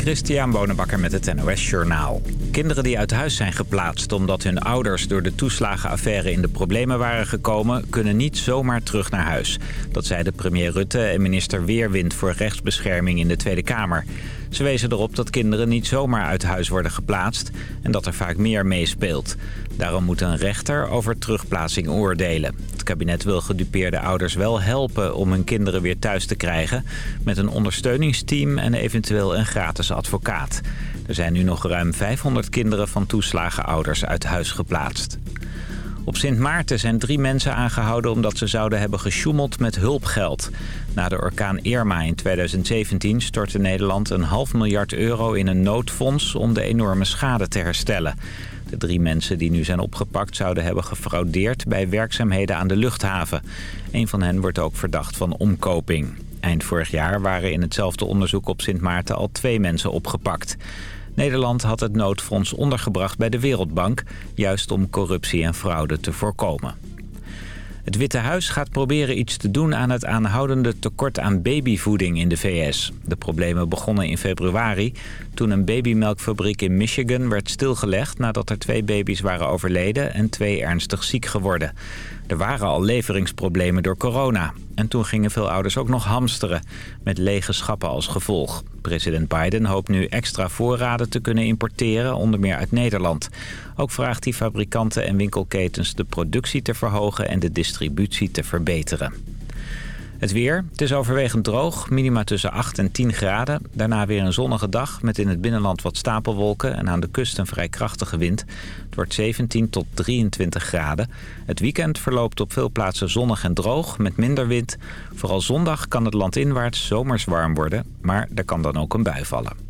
Christian Bonenbakker met het NOS Journaal. Kinderen die uit huis zijn geplaatst omdat hun ouders door de toeslagenaffaire in de problemen waren gekomen... kunnen niet zomaar terug naar huis. Dat zeiden premier Rutte en minister Weerwind voor rechtsbescherming in de Tweede Kamer. Ze wezen erop dat kinderen niet zomaar uit huis worden geplaatst en dat er vaak meer meespeelt. Daarom moet een rechter over terugplaatsing oordelen. Het kabinet wil gedupeerde ouders wel helpen om hun kinderen weer thuis te krijgen... met een ondersteuningsteam en eventueel een gratis advocaat. Er zijn nu nog ruim 500 kinderen van toeslagenouders uit huis geplaatst. Op Sint Maarten zijn drie mensen aangehouden omdat ze zouden hebben gesjoemeld met hulpgeld. Na de orkaan Irma in 2017 stortte Nederland een half miljard euro in een noodfonds om de enorme schade te herstellen. De drie mensen die nu zijn opgepakt zouden hebben gefraudeerd bij werkzaamheden aan de luchthaven. Een van hen wordt ook verdacht van omkoping. Eind vorig jaar waren in hetzelfde onderzoek op Sint Maarten al twee mensen opgepakt. Nederland had het noodfonds ondergebracht bij de Wereldbank... juist om corruptie en fraude te voorkomen. Het Witte Huis gaat proberen iets te doen aan het aanhoudende tekort aan babyvoeding in de VS. De problemen begonnen in februari toen een babymelkfabriek in Michigan werd stilgelegd nadat er twee baby's waren overleden en twee ernstig ziek geworden. Er waren al leveringsproblemen door corona. En toen gingen veel ouders ook nog hamsteren, met lege schappen als gevolg. President Biden hoopt nu extra voorraden te kunnen importeren, onder meer uit Nederland. Ook vraagt hij fabrikanten en winkelketens de productie te verhogen en de distributie te verbeteren. Het weer. Het is overwegend droog. Minima tussen 8 en 10 graden. Daarna weer een zonnige dag met in het binnenland wat stapelwolken... en aan de kust een vrij krachtige wind. Het wordt 17 tot 23 graden. Het weekend verloopt op veel plaatsen zonnig en droog met minder wind. Vooral zondag kan het land inwaarts zomers warm worden. Maar er kan dan ook een bui vallen.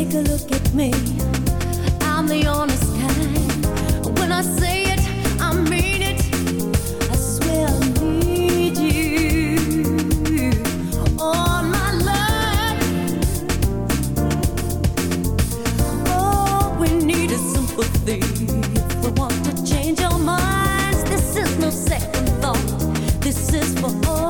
Take a look at me. I'm the honest kind. When I say it, I mean it. I swear I need you all my life. All we need is sympathy. If we want to change our minds, this is no second thought. This is for all.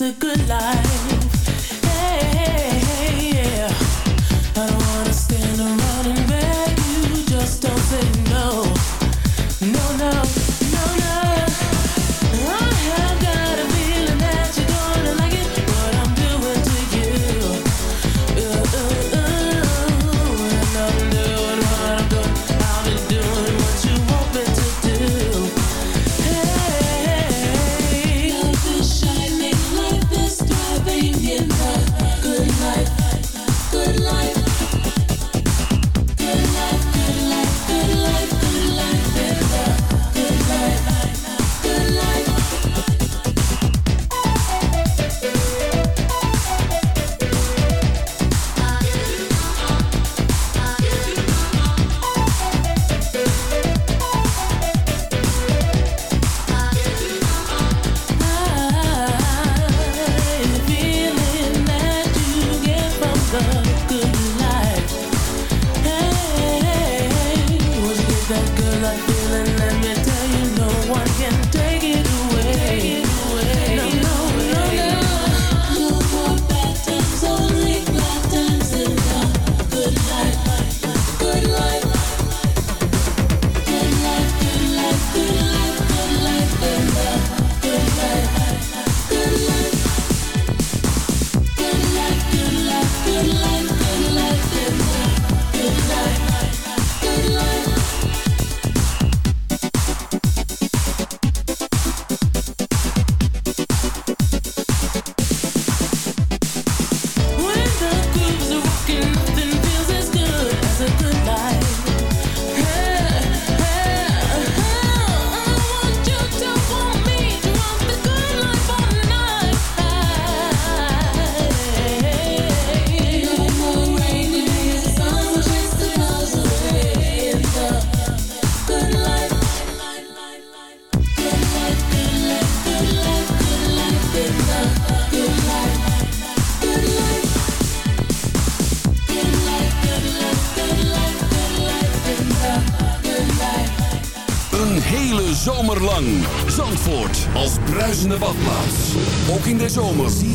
a good in de zomer.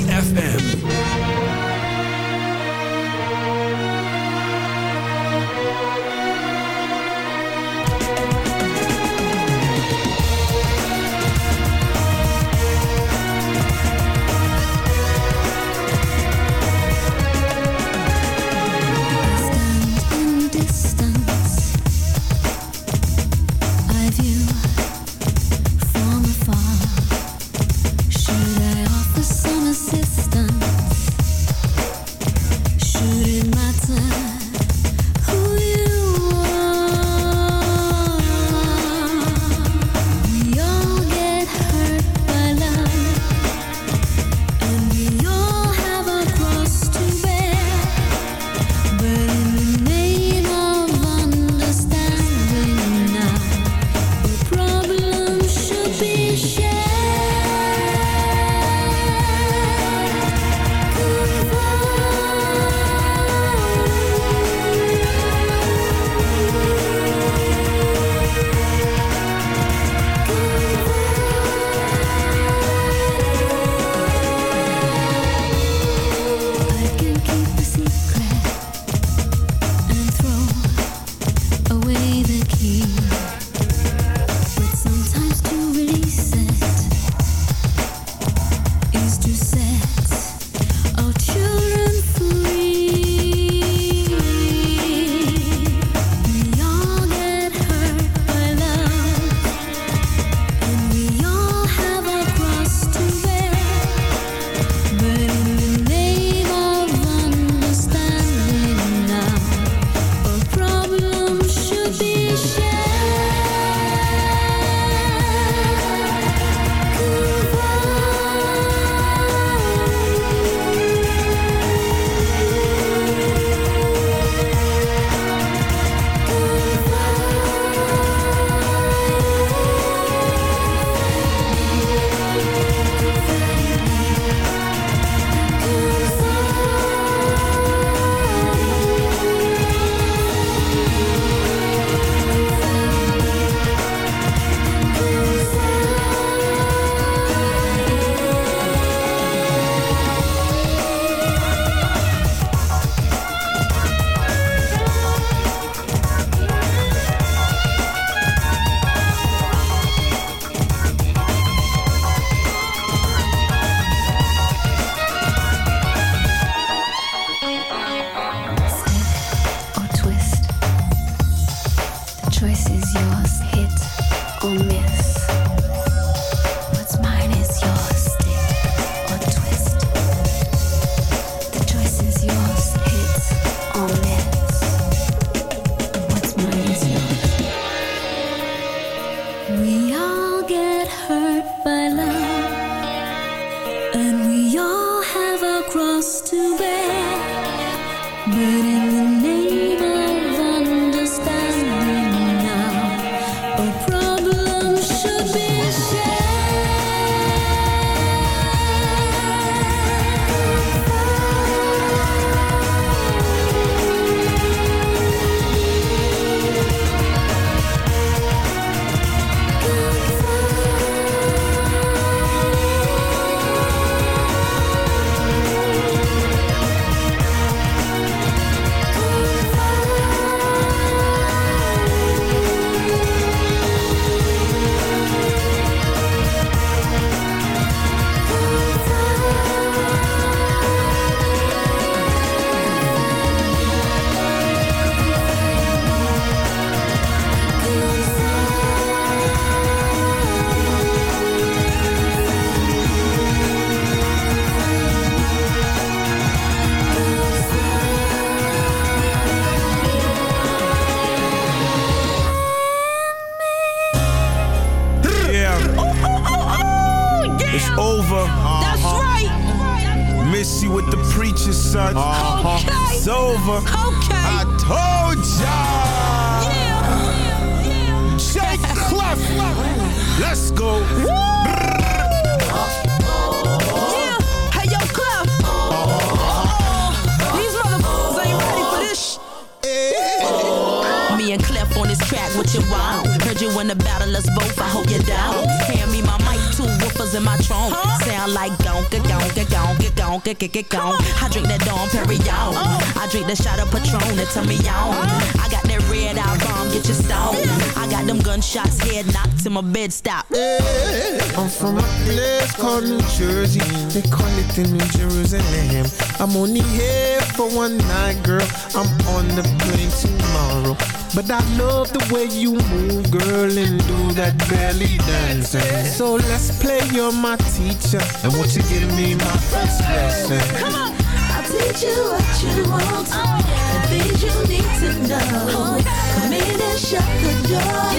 Gonka, gonka, gonka, gonka. I drink that Dom Perignon. I drink the shot of Patron and turn me on. I got that red eye bomb, get you stoned. I got them gunshots, head knocked to my bed stop. I'm from a place called New Jersey. They call it the New Jerusalem. I'm only here for one night, girl. I'm on the plane tomorrow. But I love the way you move, girl, and do that belly dancing. So let's play, you're my teacher. And won't you give me my first lesson? Come on. I'll teach you what you want oh, and things you need to know. Come in and shut the door.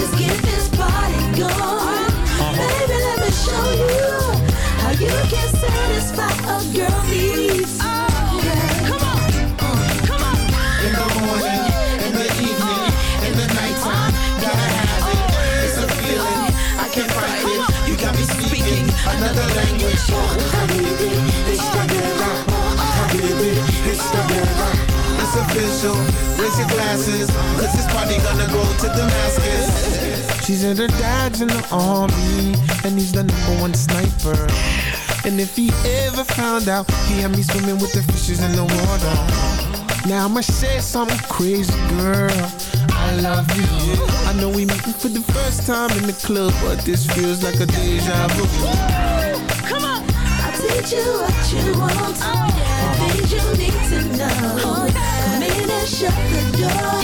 Let's get this party going. Uh-huh. Baby, let me official. Raise your glasses, cause this party gonna go to Damascus. She said her dad's in the army, and he's the number one sniper. And if he ever found out, he had me swimming with the fishes in the water. Now I'ma say something crazy, girl. I love you. I know we meeting for the first time in the club, but this feels like a deja vu. Come on, I'll teach you what you want, oh, things you need to know. Oh, yeah. Shut the door.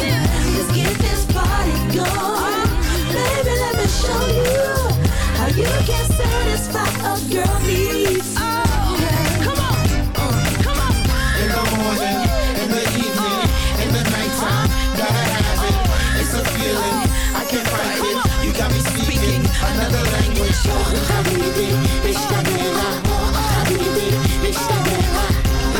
Let's get this party going, baby. Let me show you how you can satisfy a girl needs. Oh,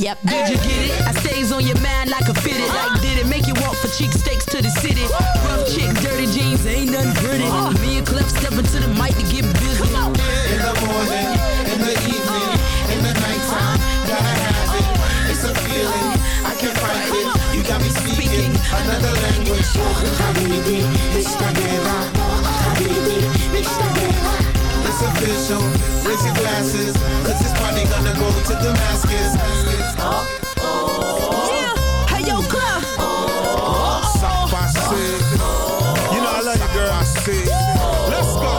Yep, did you get it? I stays on your mind like a fitted. Like, uh-huh. did it make you walk for cheek steaks to the city? Rough chick, dirty jeans, ain't nothing pretty. Uh-huh. Me and Clef step to the mic to get busy. In the morning, in the evening, uh-huh. in the nighttime, gotta have it. It's a feeling, I can't fight it. You got me speaking another language. Go to Damascus. Oh, oh. Yeah, hey yo, Clef. Oh, oh, You know I love you, girl. Let's go.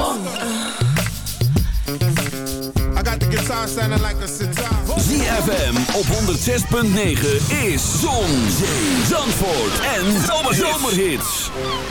I got the guitar sounding like a sitar. ZFM op 106.9 is Zon, Zee, Zandvoort en Zomerhits. I'm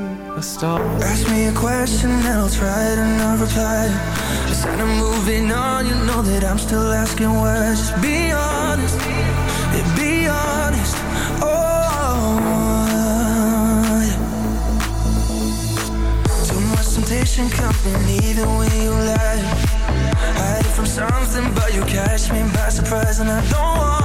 a star. Ask me a question and I'll try to not reply. Just Instead of moving on, you know that I'm still asking why. Just be honest, yeah, be honest. Oh, yeah. Too much temptation coming even when you lie. Hide from something, but you catch me by surprise, and I don't want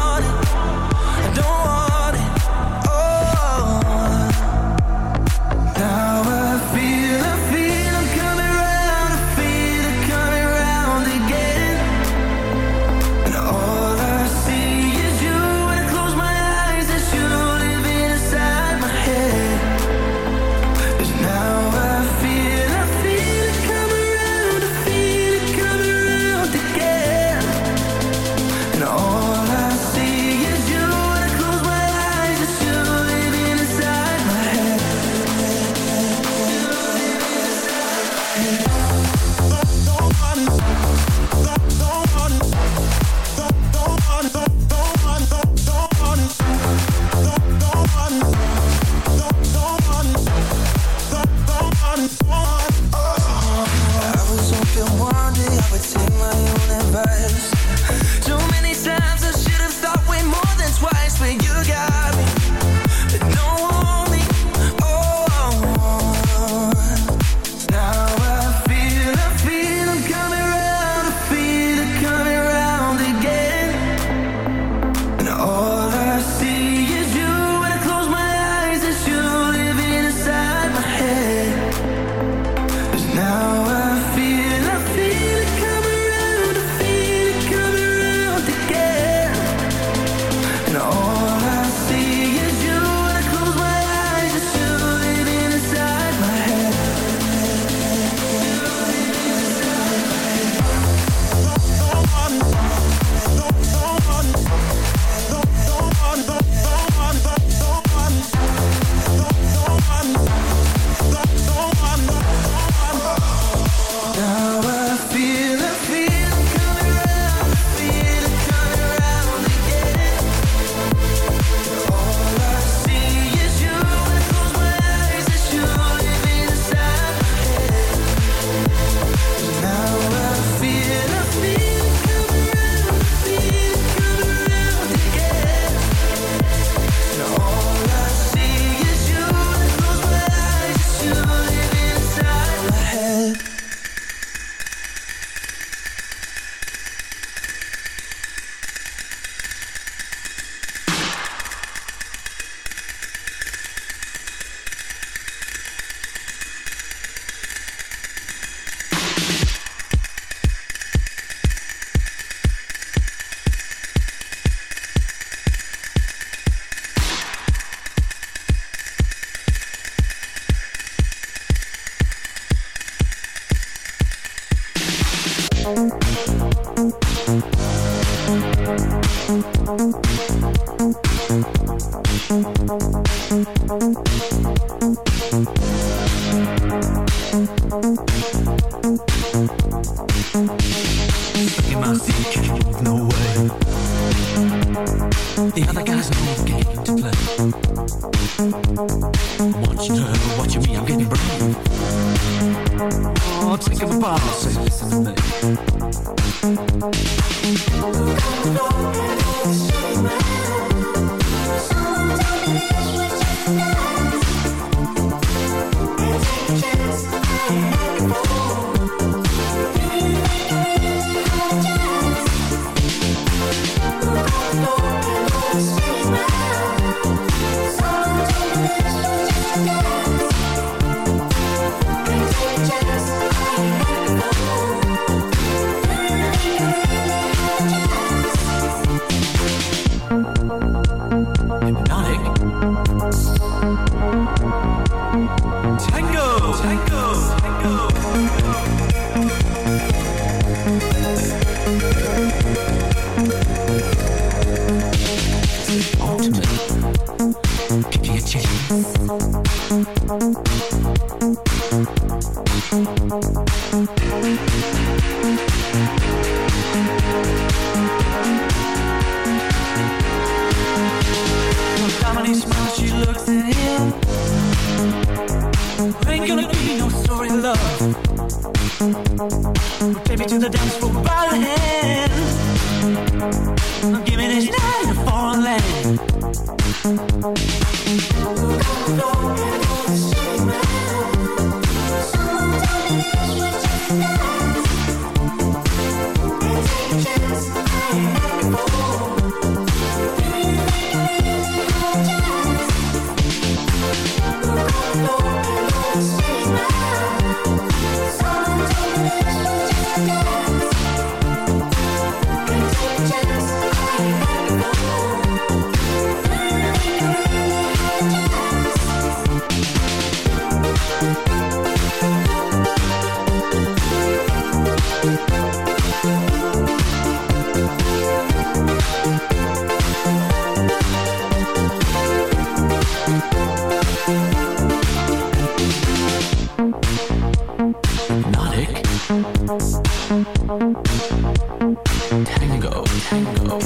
Tango, tango.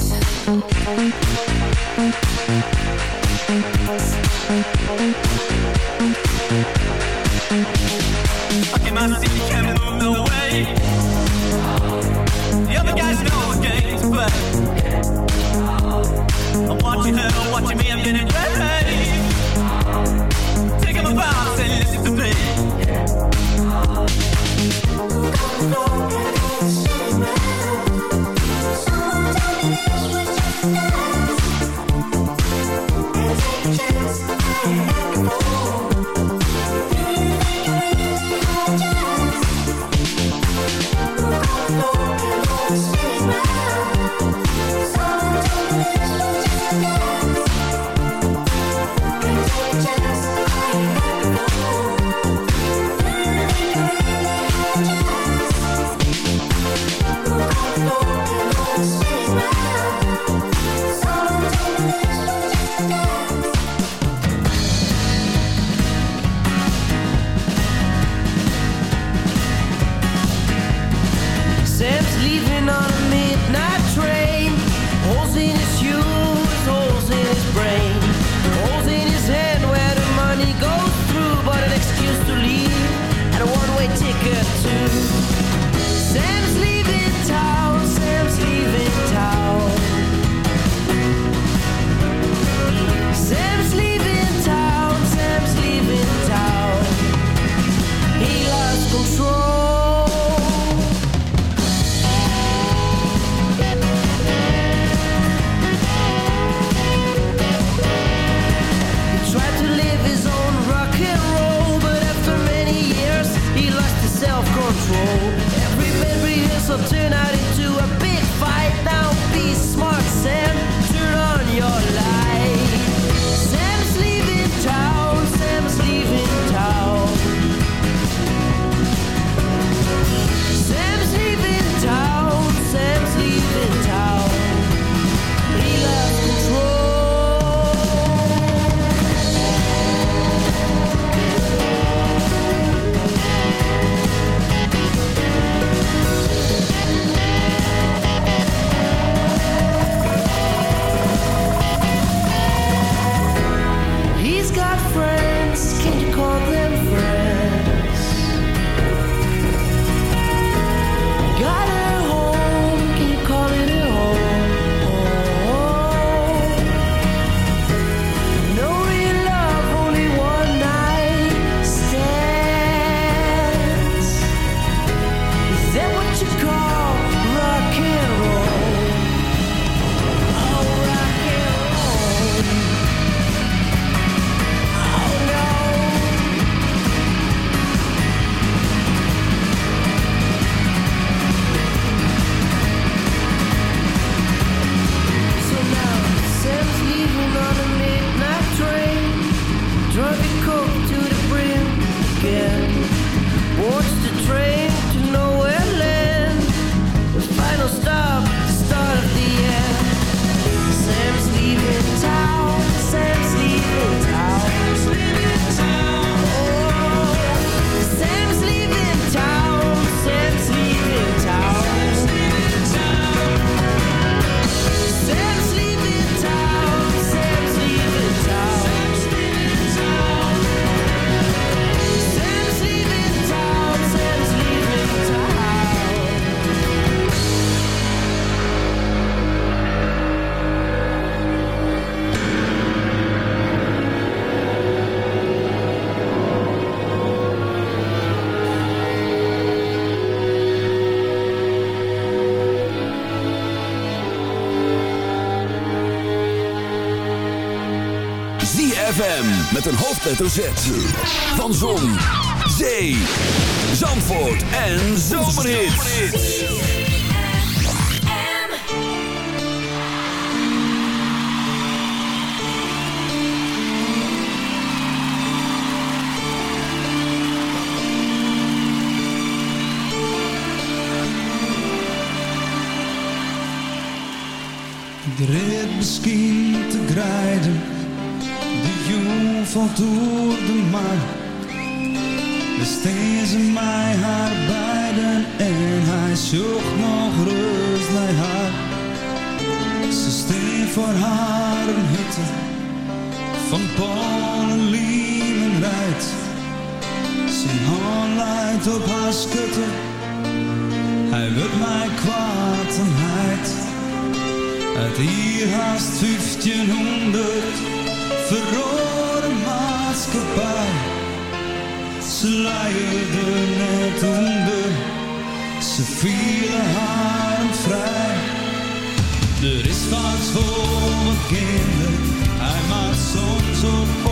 I see you can't move. The other guys know the. I'm watching her, watching me, I'm getting ready. so tonight met een hoofdletter Z. Van Zon, Zee, Zandvoort en Zomerhit. De misschien te grijden valt door de maan. Besteed ze mij haar beiden en hij zocht nog rust naar haar. Ze steen voor haar een hutte van Polen, liemen rijdt. Zijn hand leidt op haar schutte, hij wil mij kwaad en heid. Uit hier haast 1500 verrooid goodbye. Ze luierde net onder Ze vielen haar vrij. Er is wat voor kinderen Hij maakt soms op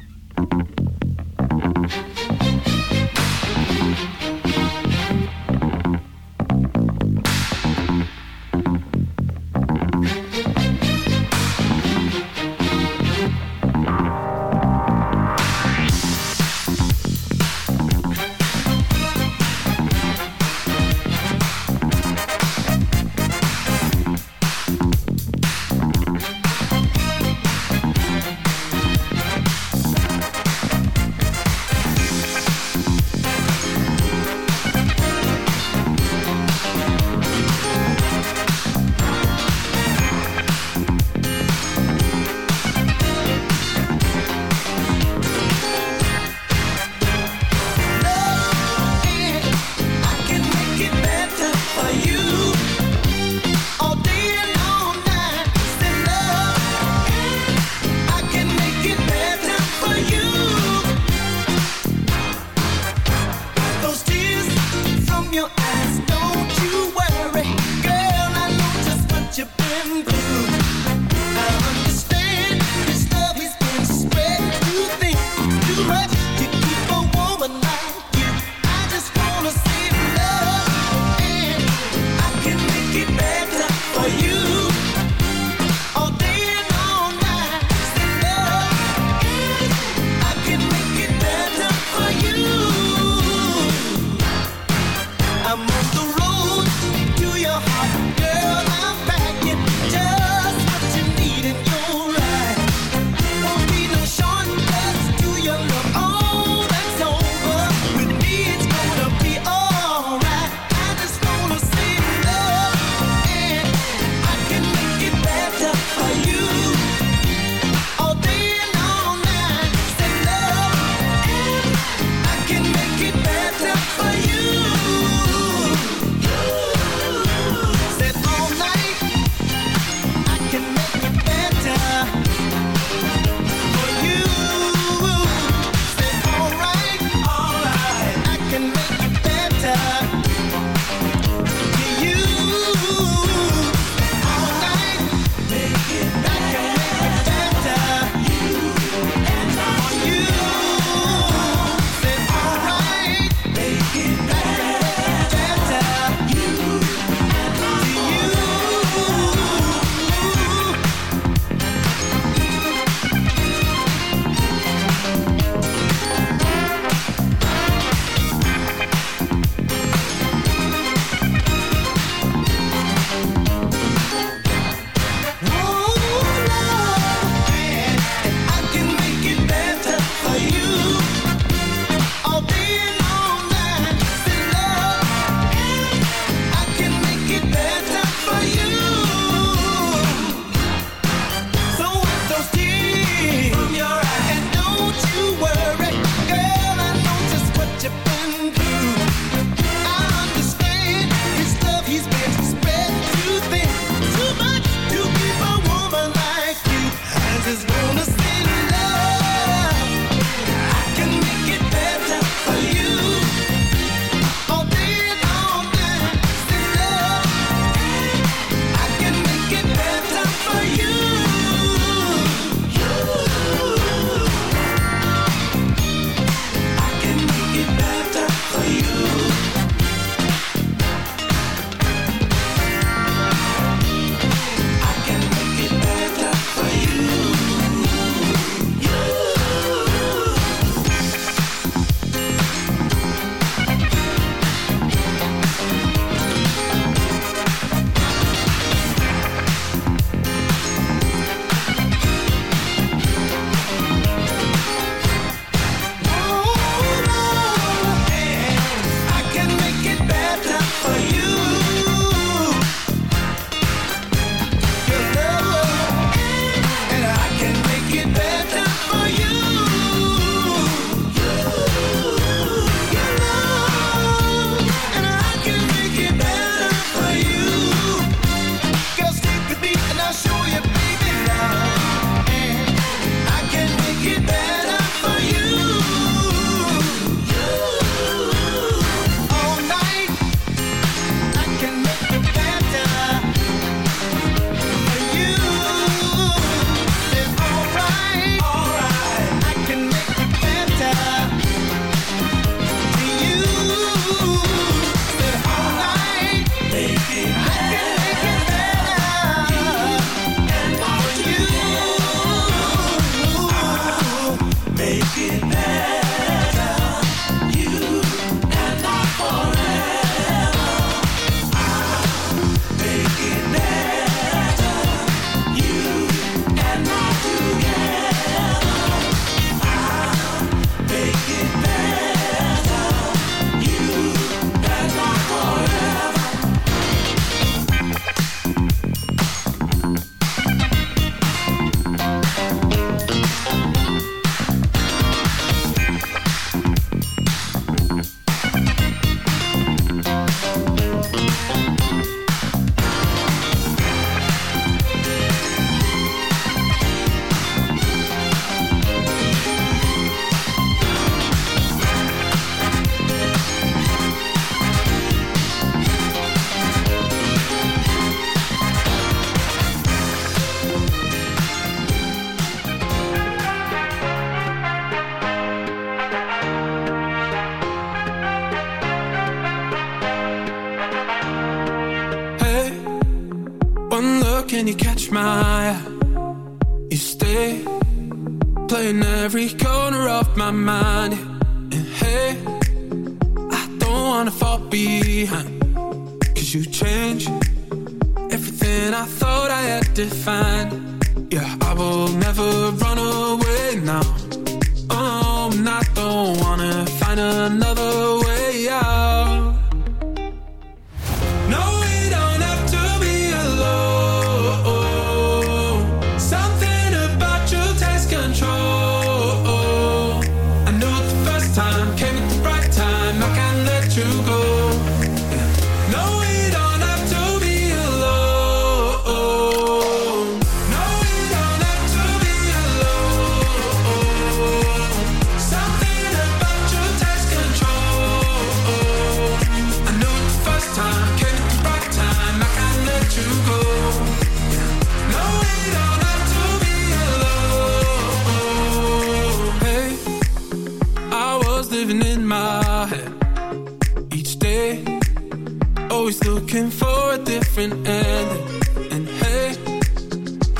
looking for a different ending. And hey,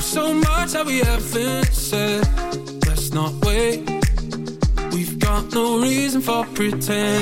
so much that we haven't said. Let's not wait. We've got no reason for pretend.